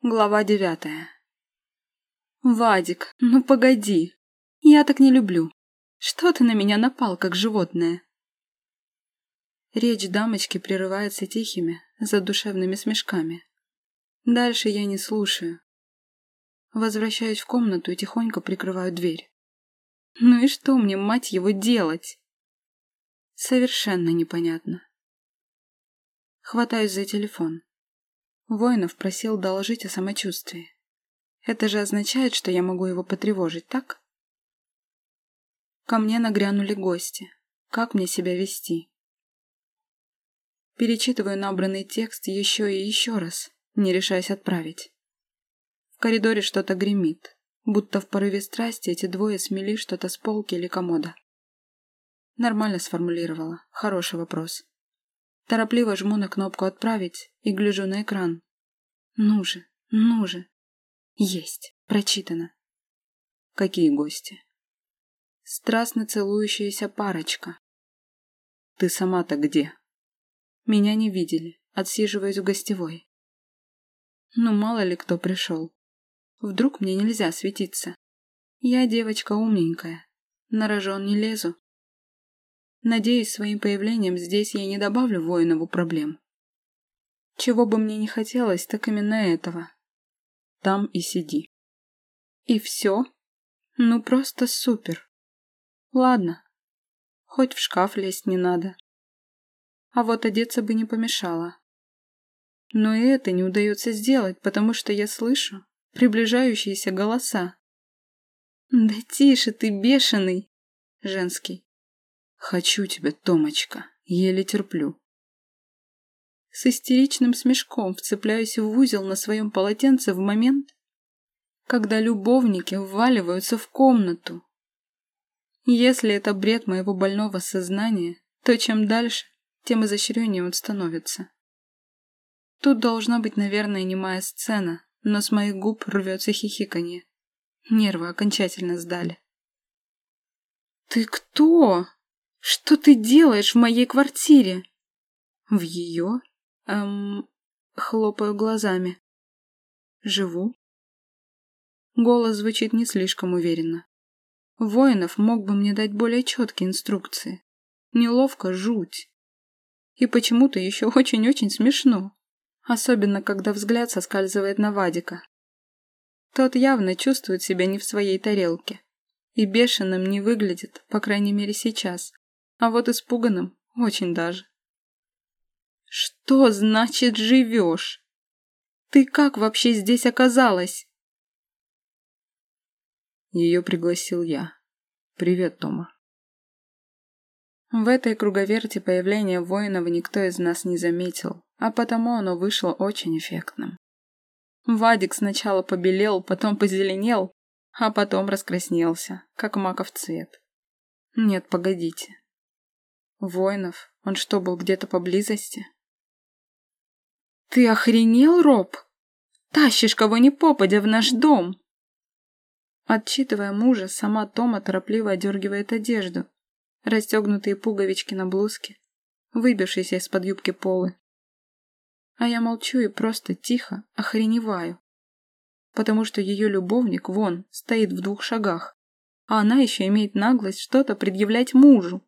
Глава девятая. «Вадик, ну погоди. Я так не люблю. Что ты на меня напал, как животное?» Речь дамочки прерывается тихими, задушевными смешками. Дальше я не слушаю. Возвращаюсь в комнату и тихонько прикрываю дверь. Ну и что мне, мать его, делать? Совершенно непонятно. Хватаюсь за телефон. Воинов просил доложить о самочувствии. Это же означает, что я могу его потревожить, так? Ко мне нагрянули гости. Как мне себя вести? Перечитываю набранный текст еще и еще раз, не решаясь отправить. В коридоре что-то гремит, будто в порыве страсти эти двое смели что-то с полки или комода. Нормально сформулировала. Хороший вопрос. Торопливо жму на кнопку «Отправить» и гляжу на экран. Ну же, ну же. Есть, прочитано. Какие гости? Страстно целующаяся парочка. Ты сама-то где? Меня не видели, отсиживаясь в гостевой. Ну, мало ли кто пришел. Вдруг мне нельзя светиться. Я девочка умненькая. На рожон не лезу. Надеюсь, своим появлением здесь я не добавлю воинову проблем. Чего бы мне не хотелось, так именно этого. Там и сиди. И все? Ну просто супер. Ладно. Хоть в шкаф лезть не надо. А вот одеться бы не помешало. Но и это не удается сделать, потому что я слышу приближающиеся голоса. «Да тише ты, бешеный!» Женский. «Хочу тебя, Томочка, еле терплю». С истеричным смешком вцепляюсь в узел на своем полотенце в момент, когда любовники вваливаются в комнату. Если это бред моего больного сознания, то чем дальше, тем изощреннее он становится. Тут должна быть, наверное, немая сцена, но с моих губ рвется хихиканье. Нервы окончательно сдали. «Ты кто?» «Что ты делаешь в моей квартире?» «В ее?» Эм... Хлопаю глазами. «Живу?» Голос звучит не слишком уверенно. Воинов мог бы мне дать более четкие инструкции. Неловко жуть. И почему-то еще очень-очень смешно. Особенно, когда взгляд соскальзывает на Вадика. Тот явно чувствует себя не в своей тарелке. И бешеным не выглядит, по крайней мере сейчас. А вот испуганным очень даже. «Что значит живешь? Ты как вообще здесь оказалась?» Ее пригласил я. «Привет, Тома». В этой круговерти появления Воинова никто из нас не заметил, а потому оно вышло очень эффектным. Вадик сначала побелел, потом позеленел, а потом раскраснелся, как маков цвет. Нет, погодите. Воинов? Он что, был где-то поблизости? «Ты охренел, Роб? Тащишь кого ни попадя в наш дом!» Отчитывая мужа, сама Тома торопливо одергивает одежду, расстегнутые пуговички на блузке, выбившиеся из-под юбки полы. А я молчу и просто тихо охреневаю, потому что ее любовник, вон, стоит в двух шагах, а она еще имеет наглость что-то предъявлять мужу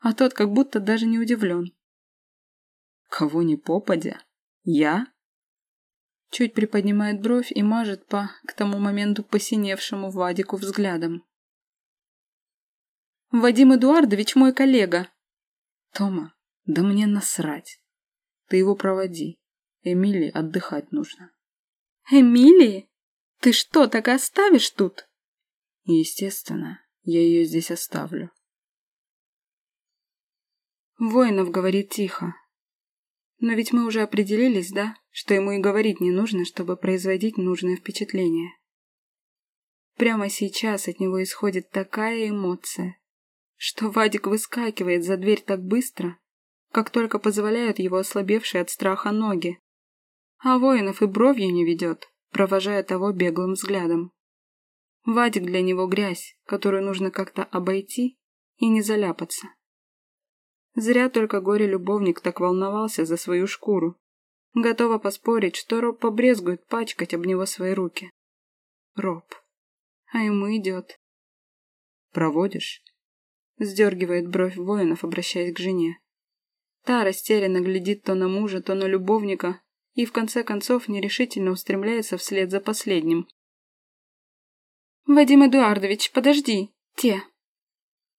а тот как будто даже не удивлен. «Кого не попадя? Я?» Чуть приподнимает бровь и мажет по, к тому моменту, посиневшему Вадику взглядом. «Вадим Эдуардович мой коллега!» «Тома, да мне насрать. Ты его проводи. Эмилии отдыхать нужно». «Эмилии? Ты что, так и оставишь тут?» «Естественно, я ее здесь оставлю. Воинов говорит тихо. Но ведь мы уже определились, да, что ему и говорить не нужно, чтобы производить нужное впечатление. Прямо сейчас от него исходит такая эмоция, что Вадик выскакивает за дверь так быстро, как только позволяют его ослабевшие от страха ноги. А воинов и бровью не ведет, провожая того беглым взглядом. Вадик для него грязь, которую нужно как-то обойти и не заляпаться. Зря только горе-любовник так волновался за свою шкуру. Готова поспорить, что Роб побрезгует пачкать об него свои руки. Роб. А ему идет. «Проводишь?» Сдергивает бровь воинов, обращаясь к жене. Та растерянно глядит то на мужа, то на любовника и в конце концов нерешительно устремляется вслед за последним. «Вадим Эдуардович, подожди! Те!»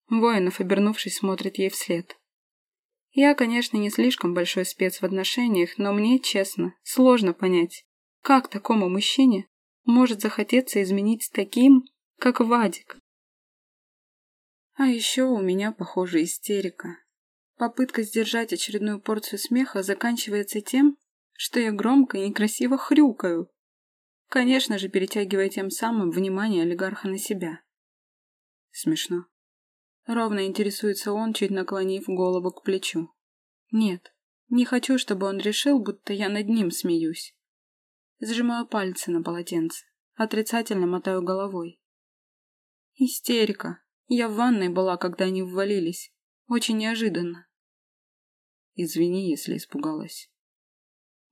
Воинов, обернувшись, смотрит ей вслед. Я, конечно, не слишком большой спец в отношениях, но мне, честно, сложно понять, как такому мужчине может захотеться изменить таким, как Вадик. А еще у меня, похоже, истерика. Попытка сдержать очередную порцию смеха заканчивается тем, что я громко и некрасиво хрюкаю. Конечно же, перетягивая тем самым внимание олигарха на себя. Смешно. Ровно интересуется он, чуть наклонив голову к плечу. Нет, не хочу, чтобы он решил, будто я над ним смеюсь. Сжимаю пальцы на полотенце, отрицательно мотаю головой. Истерика. Я в ванной была, когда они ввалились. Очень неожиданно. Извини, если испугалась.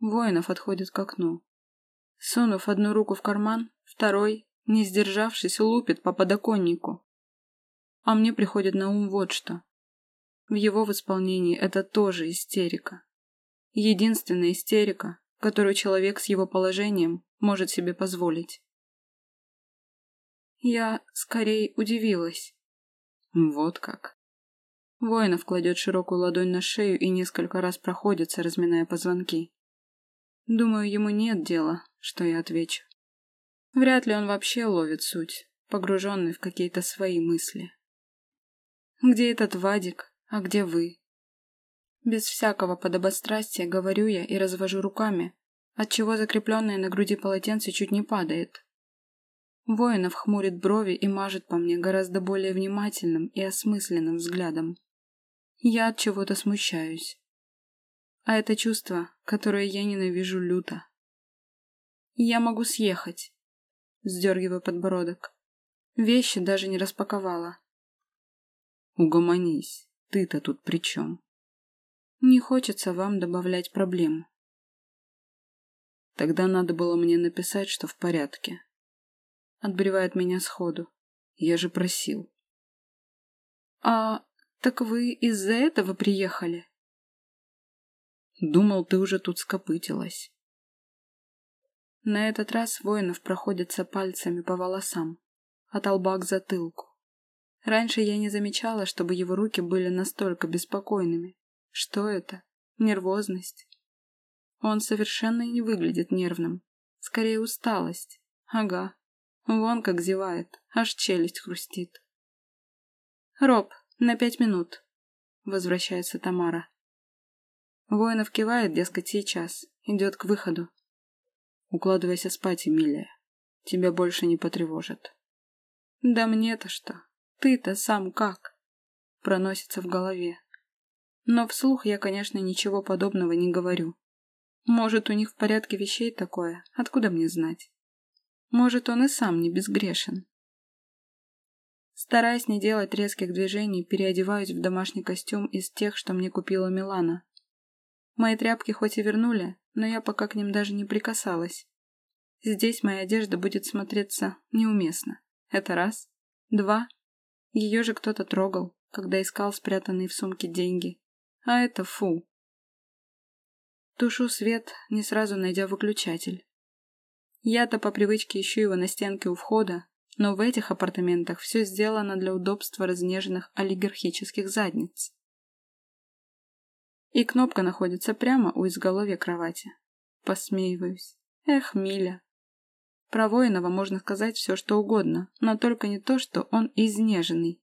Воинов отходит к окну. Сунув одну руку в карман, второй, не сдержавшись, лупит по подоконнику. А мне приходит на ум вот что. В его исполнении это тоже истерика. Единственная истерика, которую человек с его положением может себе позволить. Я скорее удивилась. Вот как. Воинов кладет широкую ладонь на шею и несколько раз проходится, разминая позвонки. Думаю, ему нет дела, что я отвечу. Вряд ли он вообще ловит суть, погруженный в какие-то свои мысли. Где этот Вадик, а где вы? Без всякого подобострастия говорю я и развожу руками, отчего закрепленное на груди полотенце чуть не падает. Воинов хмурит брови и мажет по мне гораздо более внимательным и осмысленным взглядом. Я от чего-то смущаюсь. А это чувство, которое я ненавижу люто. Я могу съехать. Сдергиваю подбородок. Вещи даже не распаковала. Угомонись. Ты-то тут при чем? Не хочется вам добавлять проблем. Тогда надо было мне написать, что в порядке. Отбревает меня сходу. Я же просил. А так вы из-за этого приехали? Думал, ты уже тут скопытилась. На этот раз воинов проходится пальцами по волосам, от лба к затылку. Раньше я не замечала, чтобы его руки были настолько беспокойными. Что это? Нервозность? Он совершенно не выглядит нервным. Скорее усталость. Ага. Вон как зевает, аж челюсть хрустит. «Роб, на пять минут», — возвращается Тамара. Воинов кивает, дескать, сейчас. Идет к выходу. Укладывайся спать, Эмилия. Тебя больше не потревожат. Да мне-то что? Ты-то сам как? Проносится в голове. Но вслух я, конечно, ничего подобного не говорю. Может, у них в порядке вещей такое, откуда мне знать? Может, он и сам не безгрешен. Стараясь не делать резких движений, переодеваюсь в домашний костюм из тех, что мне купила Милана. Мои тряпки хоть и вернули, но я пока к ним даже не прикасалась. Здесь моя одежда будет смотреться неуместно. Это раз. Два. Ее же кто-то трогал, когда искал спрятанные в сумке деньги. А это фу. Тушу свет, не сразу найдя выключатель. Я-то по привычке ищу его на стенке у входа, но в этих апартаментах все сделано для удобства разнеженных олигархических задниц. И кнопка находится прямо у изголовья кровати. Посмеиваюсь. Эх, Миля. Про воинова можно сказать все, что угодно, но только не то, что он изнеженный.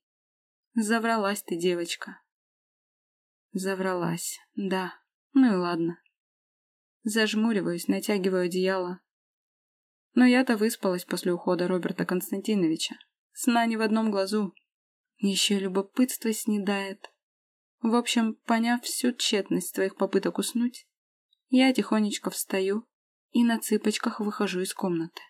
Завралась ты, девочка. Завралась, да. Ну и ладно. Зажмуриваюсь, натягиваю одеяло. Но я-то выспалась после ухода Роберта Константиновича. Сна ни в одном глазу. Еще любопытство снедает. В общем, поняв всю тщетность твоих попыток уснуть, я тихонечко встаю и на цыпочках выхожу из комнаты.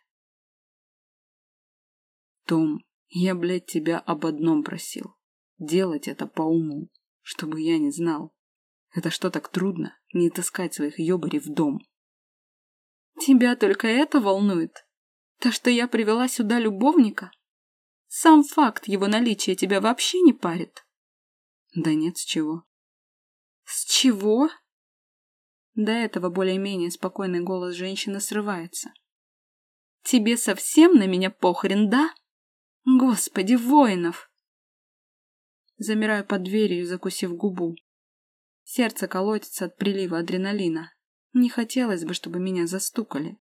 Том, я, блядь, тебя об одном просил. Делать это по уму, чтобы я не знал. Это что так трудно, не таскать своих ёбарей в дом? Тебя только это волнует? То, что я привела сюда любовника? Сам факт его наличия тебя вообще не парит? Да нет, с чего. С чего? До этого более-менее спокойный голос женщины срывается. Тебе совсем на меня похрен, да? Господи, воинов! Замираю под дверью, закусив губу. Сердце колотится от прилива адреналина. Не хотелось бы, чтобы меня застукали.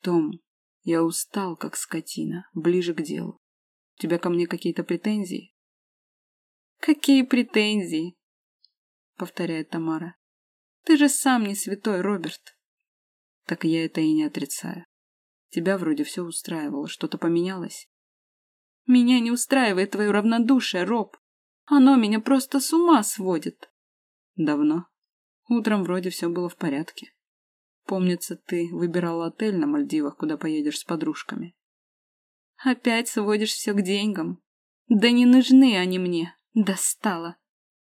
Том, я устал, как скотина, ближе к делу. У тебя ко мне какие-то претензии? Какие претензии? Повторяет Тамара. Ты же сам не святой, Роберт. Так я это и не отрицаю. Тебя вроде все устраивало, что-то поменялось? Меня не устраивает твое равнодушие, Роб. Оно меня просто с ума сводит. Давно. Утром вроде все было в порядке. Помнится, ты выбирала отель на Мальдивах, куда поедешь с подружками. Опять сводишь все к деньгам. Да не нужны они мне. Достала.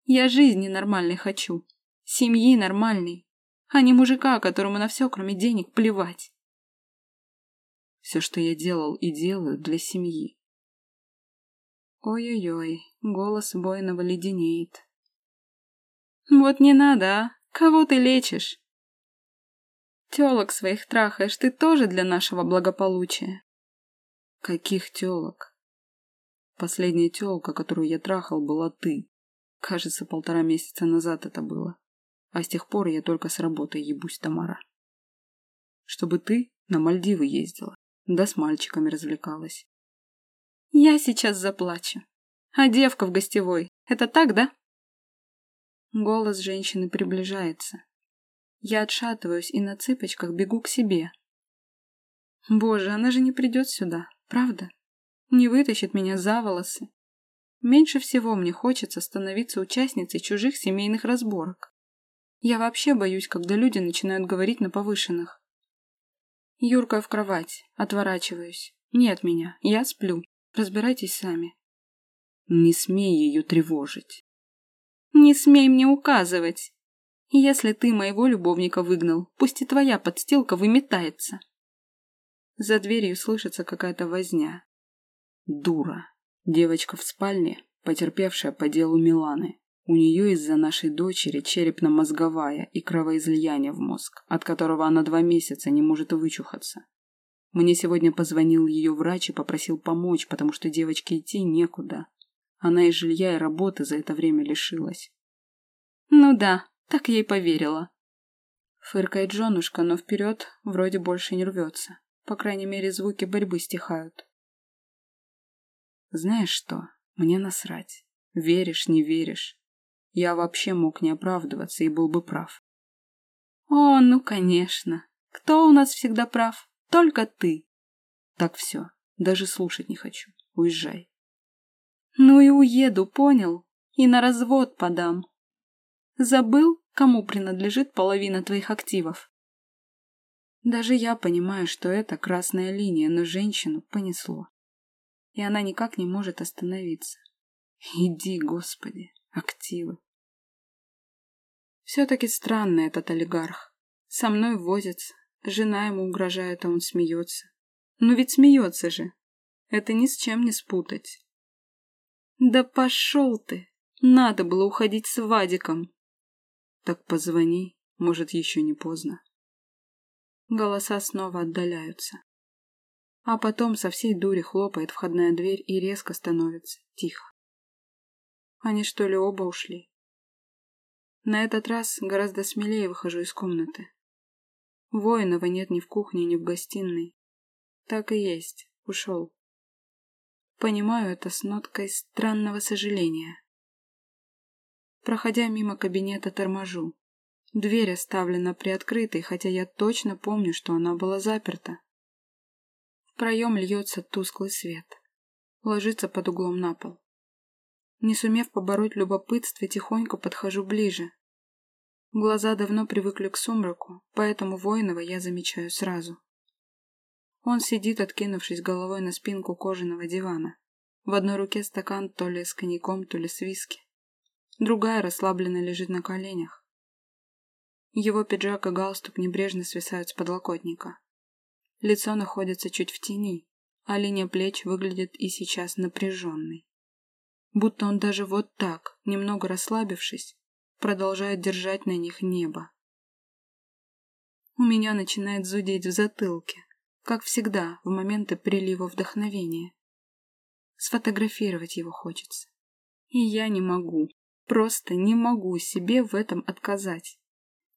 Я жизни нормальной хочу. Семьи нормальной. А не мужика, которому на все, кроме денег, плевать. Все, что я делал и делаю для семьи. Ой-ой-ой, голос Воинова леденеет. Вот не надо, а? Кого ты лечишь? Телок своих трахаешь ты тоже для нашего благополучия. Каких телок? Последняя телка, которую я трахал, была ты. Кажется, полтора месяца назад это было. А с тех пор я только с работы ебусь, Тамара. Чтобы ты на Мальдивы ездила, да с мальчиками развлекалась. Я сейчас заплачу. А девка в гостевой, это так, да? Голос женщины приближается. Я отшатываюсь и на цыпочках бегу к себе. Боже, она же не придет сюда, правда? Не вытащит меня за волосы. Меньше всего мне хочется становиться участницей чужих семейных разборок. Я вообще боюсь, когда люди начинают говорить на повышенных. Юрка в кровать, отворачиваюсь. Нет меня, я сплю. Разбирайтесь сами. Не смей ее тревожить. Не смей мне указывать. Если ты моего любовника выгнал, пусть и твоя подстилка выметается. За дверью слышится какая-то возня. Дура. Девочка в спальне, потерпевшая по делу Миланы. У нее из-за нашей дочери черепно-мозговая и кровоизлияние в мозг, от которого она два месяца не может вычухаться. Мне сегодня позвонил ее врач и попросил помочь, потому что девочке идти некуда. Она и жилья, и работы за это время лишилась. Ну да, так ей поверила. Фыркает женушка, но вперед вроде больше не рвется. По крайней мере, звуки борьбы стихают. Знаешь что, мне насрать. Веришь, не веришь. Я вообще мог не оправдываться и был бы прав. О, ну конечно. Кто у нас всегда прав? Только ты. Так все, даже слушать не хочу. Уезжай. Ну и уеду, понял? И на развод подам. Забыл, кому принадлежит половина твоих активов? Даже я понимаю, что это красная линия, но женщину понесло. И она никак не может остановиться. Иди, Господи, активы. Все-таки странный этот олигарх. Со мной возится, жена ему угрожает, а он смеется. Ну ведь смеется же. Это ни с чем не спутать. Да пошел ты! Надо было уходить с Вадиком. Так позвони, может, еще не поздно. Голоса снова отдаляются. А потом со всей дури хлопает входная дверь и резко становится тихо. Они что ли оба ушли? На этот раз гораздо смелее выхожу из комнаты. Воинова нет ни в кухне, ни в гостиной. Так и есть, ушел. Понимаю это с ноткой странного сожаления. Проходя мимо кабинета, торможу. Дверь оставлена приоткрытой, хотя я точно помню, что она была заперта. В проем льется тусклый свет. Ложится под углом на пол. Не сумев побороть любопытство, тихонько подхожу ближе. Глаза давно привыкли к сумраку, поэтому Воинова я замечаю сразу. Он сидит, откинувшись головой на спинку кожаного дивана. В одной руке стакан то ли с коньяком, то ли с виски. Другая расслабленно лежит на коленях. Его пиджак и галстук небрежно свисают с подлокотника. Лицо находится чуть в тени, а линия плеч выглядит и сейчас напряженной. Будто он даже вот так, немного расслабившись, продолжает держать на них небо. У меня начинает зудеть в затылке, как всегда в моменты прилива вдохновения. Сфотографировать его хочется. И я не могу, просто не могу себе в этом отказать.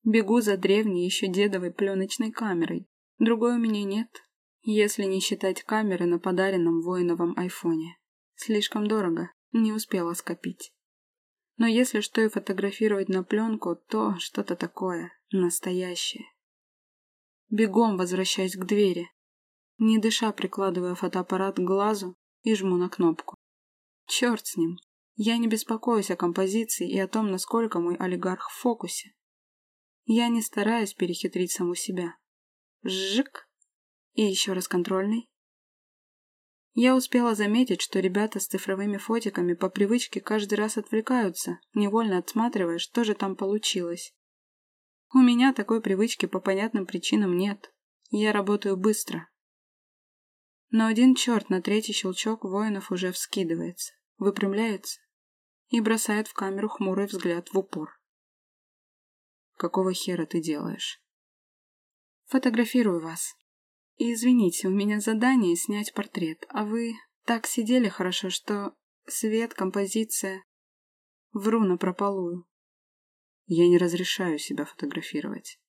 Бегу за древней еще дедовой пленочной камерой. Другой у меня нет, если не считать камеры на подаренном воиновом айфоне. Слишком дорого, не успела скопить. Но если что и фотографировать на пленку, то что-то такое, настоящее. Бегом возвращаюсь к двери. Не дыша прикладывая фотоаппарат к глазу и жму на кнопку. Черт с ним. Я не беспокоюсь о композиции и о том, насколько мой олигарх в фокусе. Я не стараюсь перехитрить саму себя. Жжик. И еще раз контрольный. Я успела заметить, что ребята с цифровыми фотиками по привычке каждый раз отвлекаются, невольно отсматривая, что же там получилось. У меня такой привычки по понятным причинам нет. Я работаю быстро. Но один черт на третий щелчок воинов уже вскидывается, выпрямляется и бросает в камеру хмурый взгляд в упор. «Какого хера ты делаешь?» «Фотографирую вас. Извините, у меня задание снять портрет, а вы так сидели хорошо, что свет, композиция... Вру на. Я не разрешаю себя фотографировать.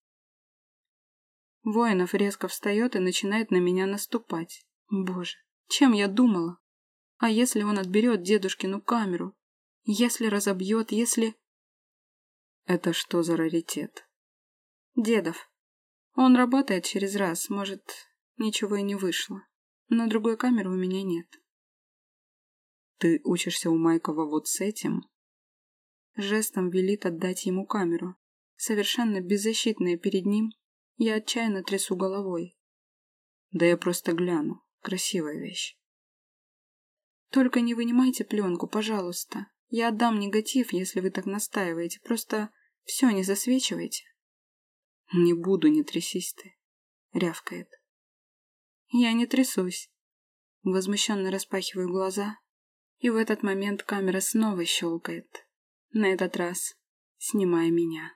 Воинов резко встает и начинает на меня наступать. Боже, чем я думала? А если он отберет дедушкину камеру? Если разобьет, если... Это что за раритет? Дедов. Он работает через раз, может, ничего и не вышло. Но другой камеры у меня нет. Ты учишься у Майкова вот с этим? Жестом велит отдать ему камеру. Совершенно беззащитная перед ним, я отчаянно трясу головой. Да я просто гляну. Красивая вещь. Только не вынимайте пленку, пожалуйста. Я отдам негатив, если вы так настаиваете. Просто все не засвечивайте. Не буду, не трясись ты. Рявкает. Я не трясусь. Возмущенно распахиваю глаза, и в этот момент камера снова щелкает на этот раз снимая меня.